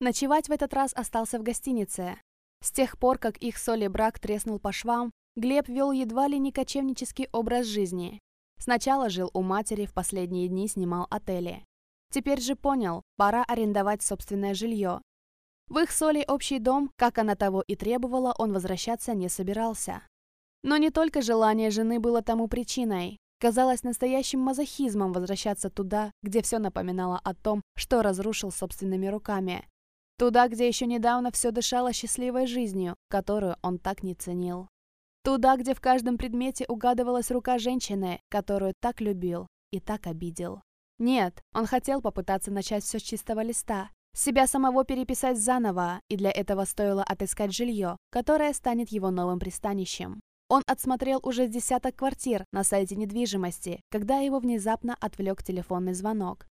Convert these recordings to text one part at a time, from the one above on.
Ночевать в этот раз остался в гостинице. С тех пор, как их соли брак треснул по швам, Глеб вел едва ли не кочевнический образ жизни. Сначала жил у матери, в последние дни снимал отели. Теперь же понял, пора арендовать собственное жилье. В их соли общий дом, как она того и требовала, он возвращаться не собирался. Но не только желание жены было тому причиной. Казалось настоящим мазохизмом возвращаться туда, где все напоминало о том, что разрушил собственными руками. Туда, где еще недавно все дышало счастливой жизнью, которую он так не ценил. Туда, где в каждом предмете угадывалась рука женщины, которую так любил и так обидел. Нет, он хотел попытаться начать все с чистого листа, себя самого переписать заново, и для этого стоило отыскать жилье, которое станет его новым пристанищем. Он отсмотрел уже десяток квартир на сайте недвижимости, когда его внезапно отвлек телефонный звонок.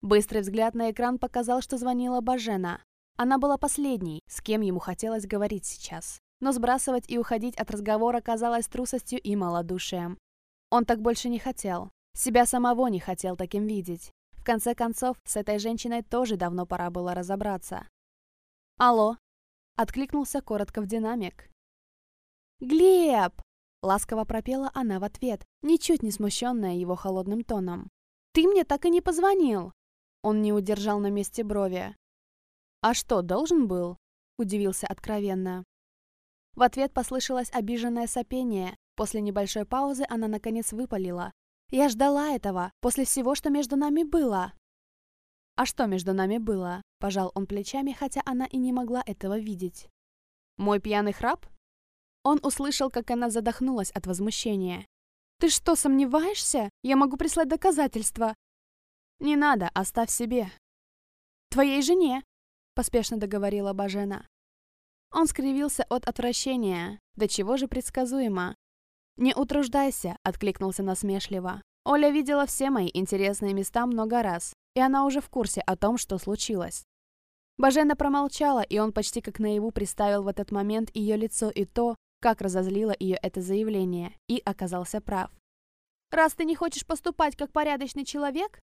Быстрый взгляд на экран показал, что звонила Бажена. Она была последней, с кем ему хотелось говорить сейчас. Но сбрасывать и уходить от разговора казалось трусостью и малодушием. Он так больше не хотел. Себя самого не хотел таким видеть. В конце концов, с этой женщиной тоже давно пора было разобраться. «Алло!» — откликнулся коротко в динамик. «Глеб!» — ласково пропела она в ответ, ничуть не смущенная его холодным тоном. «Ты мне так и не позвонил!» Он не удержал на месте брови. «А что, должен был?» – удивился откровенно. В ответ послышалось обиженное сопение. После небольшой паузы она наконец выпалила. «Я ждала этого, после всего, что между нами было!» «А что между нами было?» – пожал он плечами, хотя она и не могла этого видеть. «Мой пьяный храп?» Он услышал, как она задохнулась от возмущения. «Ты что, сомневаешься? Я могу прислать доказательства!» «Не надо, оставь себе!» «Твоей жене!» Поспешно договорила Бажена. Он скривился от отвращения. Да чего же предсказуемо. «Не утруждайся», — откликнулся насмешливо. Оля видела все мои интересные места много раз, и она уже в курсе о том, что случилось. Бажена промолчала, и он почти как наяву представил в этот момент ее лицо и то, как разозлило ее это заявление, и оказался прав. «Раз ты не хочешь поступать как порядочный человек,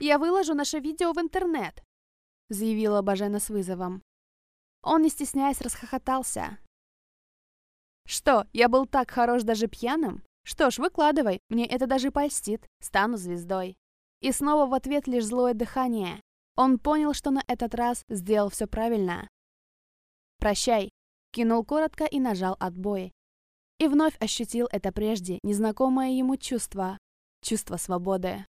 я выложу наше видео в интернет заявила Бажена с вызовом. Он, не стесняясь, расхохотался. «Что, я был так хорош даже пьяным? Что ж, выкладывай, мне это даже польстит, стану звездой». И снова в ответ лишь злое дыхание. Он понял, что на этот раз сделал все правильно. «Прощай», кинул коротко и нажал отбой. И вновь ощутил это прежде незнакомое ему чувство, чувство свободы.